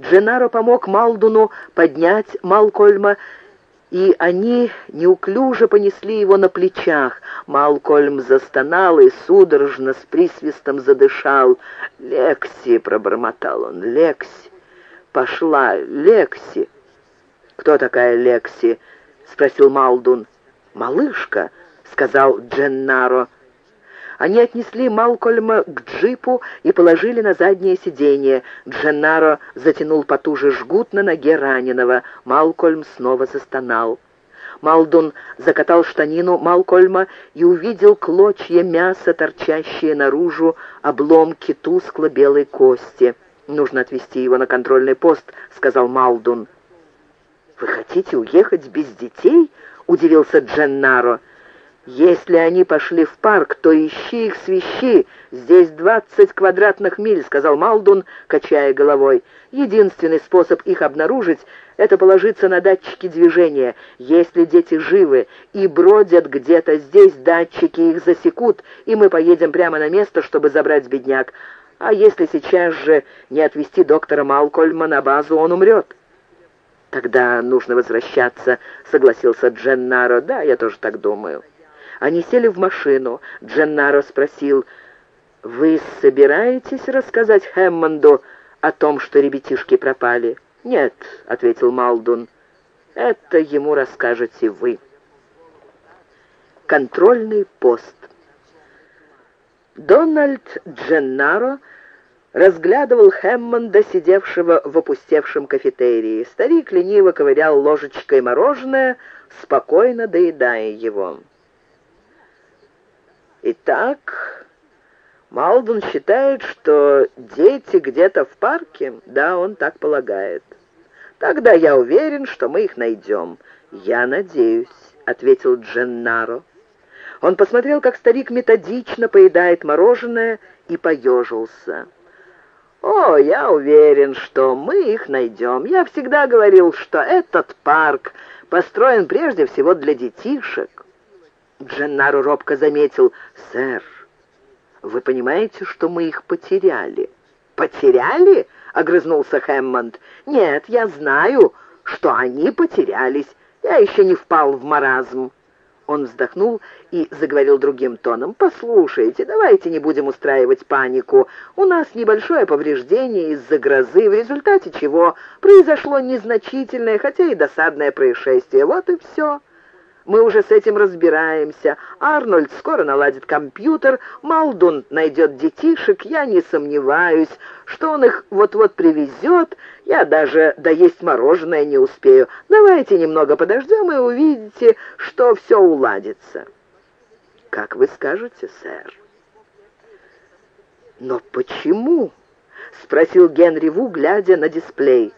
Дженаро помог Малдуну поднять Малкольма, и они неуклюже понесли его на плечах. Малкольм застонал и судорожно с присвистом задышал. «Лекси!» — пробормотал он. «Лекси! Пошла! Лекси!» «Кто такая Лекси?» — спросил Малдун. «Малышка!» — сказал Дженнаро. Они отнесли Малкольма к джипу и положили на заднее сиденье. Дженнаро затянул потуже жгут на ноге раненого. Малкольм снова застонал. Малдун закатал штанину Малкольма и увидел клочья мяса, торчащие наружу, обломки тускло-белой кости. «Нужно отвезти его на контрольный пост», — сказал Малдун. «Вы хотите уехать без детей?» — удивился Дженнаро. «Если они пошли в парк, то ищи их свищи. Здесь двадцать квадратных миль», — сказал Малдун, качая головой. «Единственный способ их обнаружить — это положиться на датчики движения. Если дети живы и бродят где-то здесь, датчики их засекут, и мы поедем прямо на место, чтобы забрать бедняк. А если сейчас же не отвезти доктора Малкольма на базу, он умрет». «Тогда нужно возвращаться», — согласился Дженнаро. «Да, я тоже так думаю». Они сели в машину. Дженнаро спросил, «Вы собираетесь рассказать Хэммонду о том, что ребятишки пропали?» «Нет», — ответил Малдун, — «это ему расскажете вы». Контрольный пост. Дональд Дженнаро разглядывал Хэммонда, сидевшего в опустевшем кафетерии. Старик лениво ковырял ложечкой мороженое, спокойно доедая его. Итак, Малдун считает, что дети где-то в парке? Да, он так полагает. Тогда я уверен, что мы их найдем. Я надеюсь, ответил Дженнаро. Он посмотрел, как старик методично поедает мороженое и поежился. «О, я уверен, что мы их найдем. Я всегда говорил, что этот парк построен прежде всего для детишек. Дженнаро робко заметил, «Сэр, вы понимаете, что мы их потеряли?» «Потеряли?» — огрызнулся Хэммонд. «Нет, я знаю, что они потерялись. Я еще не впал в маразм». Он вздохнул и заговорил другим тоном. «Послушайте, давайте не будем устраивать панику. У нас небольшое повреждение из-за грозы, в результате чего произошло незначительное, хотя и досадное происшествие. Вот и все». Мы уже с этим разбираемся. Арнольд скоро наладит компьютер, Малдун найдет детишек, я не сомневаюсь, что он их вот-вот привезет. Я даже доесть мороженое не успею. Давайте немного подождем и увидите, что все уладится. Как вы скажете, сэр? Но почему? Спросил Генри Ву, глядя на дисплей.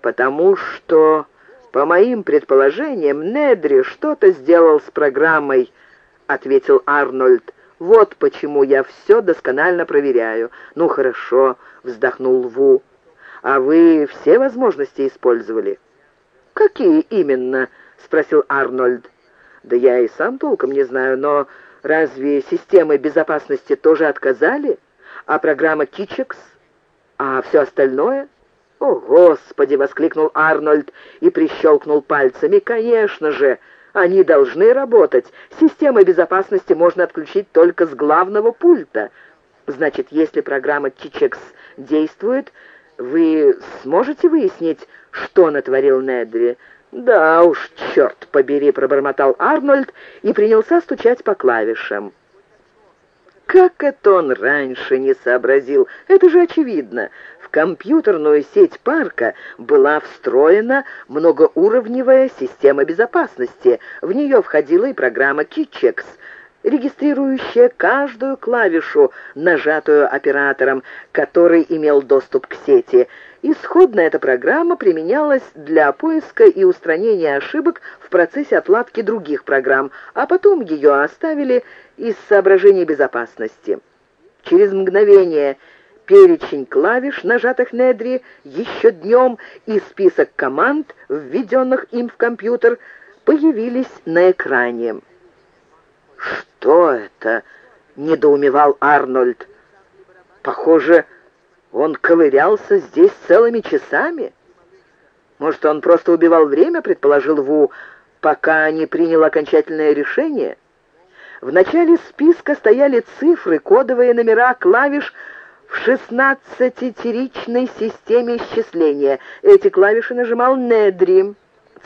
Потому что... «По моим предположениям, Недри что-то сделал с программой», — ответил Арнольд. «Вот почему я все досконально проверяю». «Ну, хорошо», — вздохнул Ву. «А вы все возможности использовали?» «Какие именно?» — спросил Арнольд. «Да я и сам толком не знаю, но разве системы безопасности тоже отказали? А программа Кичекс? А все остальное?» «О, Господи!» — воскликнул Арнольд и прищелкнул пальцами. «Конечно же! Они должны работать. Системы безопасности можно отключить только с главного пульта. Значит, если программа Чичекс действует, вы сможете выяснить, что натворил Недри?» «Да уж, черт побери!» — пробормотал Арнольд и принялся стучать по клавишам. Как это он раньше не сообразил? Это же очевидно компьютерную сеть парка была встроена многоуровневая система безопасности. В нее входила и программа Кичекс, регистрирующая каждую клавишу, нажатую оператором, который имел доступ к сети. Исходно эта программа применялась для поиска и устранения ошибок в процессе отладки других программ, а потом ее оставили из соображений безопасности. Через мгновение перечень клавиш, нажатых Недри еще днем, и список команд, введенных им в компьютер, появились на экране. «Что это?» — недоумевал Арнольд. «Похоже, Он ковырялся здесь целыми часами. Может, он просто убивал время, предположил Ву, пока не принял окончательное решение? В начале списка стояли цифры, кодовые номера клавиш в шестнадцатитеричной системе исчисления. Эти клавиши нажимал Недри.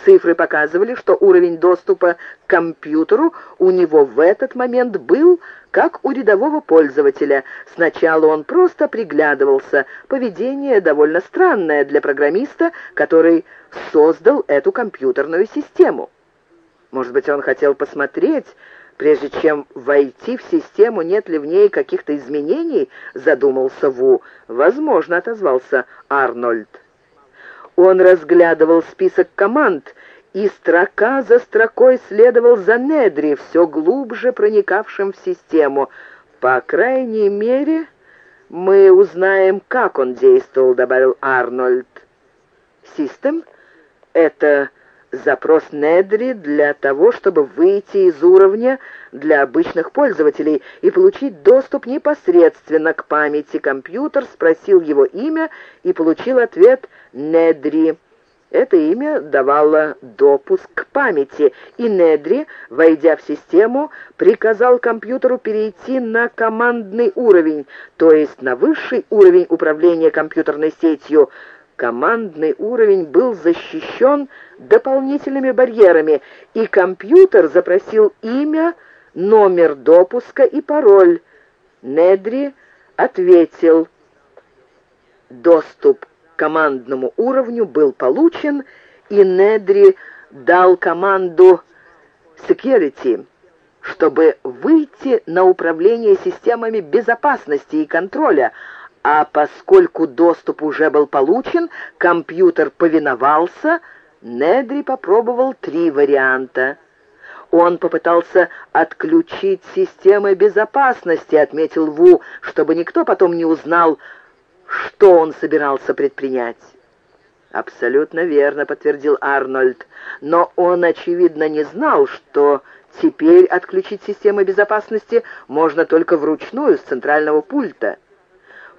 Цифры показывали, что уровень доступа к компьютеру у него в этот момент был как у рядового пользователя. Сначала он просто приглядывался. Поведение довольно странное для программиста, который создал эту компьютерную систему. Может быть, он хотел посмотреть, прежде чем войти в систему, нет ли в ней каких-то изменений, задумался Ву. Возможно, отозвался Арнольд. Он разглядывал список команд, и строка за строкой следовал за Недри, все глубже проникавшим в систему. «По крайней мере, мы узнаем, как он действовал», — добавил Арнольд. «Систем — это запрос Недри для того, чтобы выйти из уровня для обычных пользователей и получить доступ непосредственно к памяти. Компьютер спросил его имя и получил ответ «Недри». Это имя давало допуск к памяти, и Недри, войдя в систему, приказал компьютеру перейти на командный уровень, то есть на высший уровень управления компьютерной сетью – Командный уровень был защищен дополнительными барьерами, и компьютер запросил имя, номер допуска и пароль. Недри ответил. Доступ к командному уровню был получен, и Недри дал команду «Security», чтобы выйти на управление системами безопасности и контроля, а поскольку доступ уже был получен, компьютер повиновался, Недри попробовал три варианта. Он попытался отключить системы безопасности, отметил Ву, чтобы никто потом не узнал, что он собирался предпринять. «Абсолютно верно», — подтвердил Арнольд. «Но он, очевидно, не знал, что теперь отключить системы безопасности можно только вручную с центрального пульта».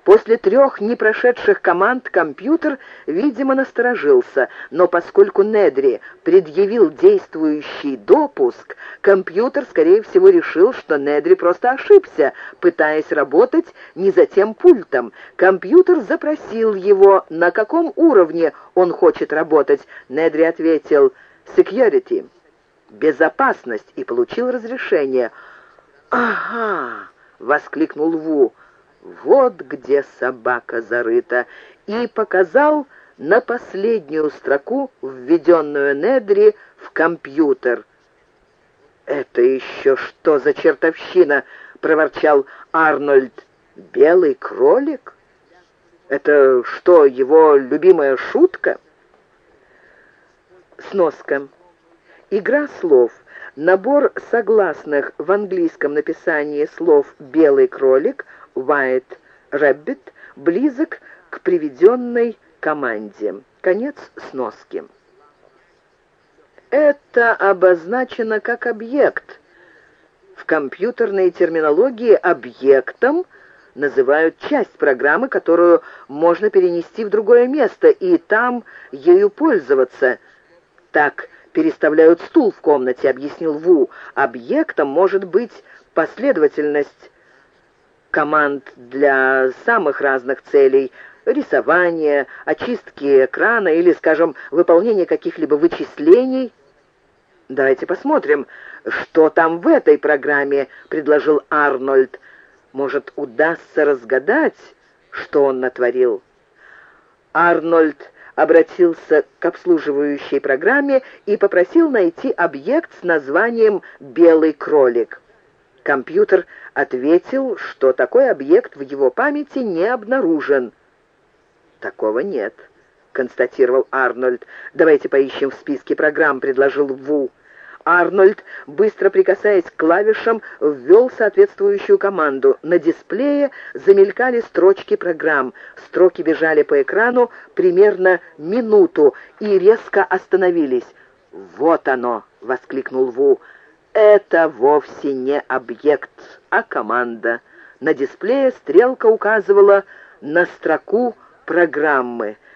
После трех непрошедших команд компьютер, видимо, насторожился, но поскольку Недри предъявил действующий допуск, компьютер, скорее всего, решил, что Недри просто ошибся, пытаясь работать не за тем пультом. Компьютер запросил его, на каком уровне он хочет работать. Недри ответил «Security» — «Безопасность» и получил разрешение. «Ага!» — воскликнул Ву вот где собака зарыта, и показал на последнюю строку, введенную Недри в компьютер. «Это еще что за чертовщина?» — проворчал Арнольд. «Белый кролик? Это что, его любимая шутка?» Сноска. Игра слов. Набор согласных в английском написании слов «белый кролик» White Rabbit близок к приведенной команде. Конец сноски. Это обозначено как объект. В компьютерной терминологии объектом называют часть программы, которую можно перенести в другое место и там ею пользоваться. Так переставляют стул в комнате, объяснил Ву. Объектом может быть последовательность команд для самых разных целей, рисования, очистки экрана или, скажем, выполнения каких-либо вычислений. «Давайте посмотрим, что там в этой программе», — предложил Арнольд. «Может, удастся разгадать, что он натворил?» Арнольд обратился к обслуживающей программе и попросил найти объект с названием «Белый кролик». Компьютер ответил, что такой объект в его памяти не обнаружен. «Такого нет», — констатировал Арнольд. «Давайте поищем в списке программ», — предложил Ву. Арнольд, быстро прикасаясь к клавишам, ввел соответствующую команду. На дисплее замелькали строчки программ. Строки бежали по экрану примерно минуту и резко остановились. «Вот оно!» — воскликнул Ву. Это вовсе не объект, а команда. На дисплее стрелка указывала на строку программы –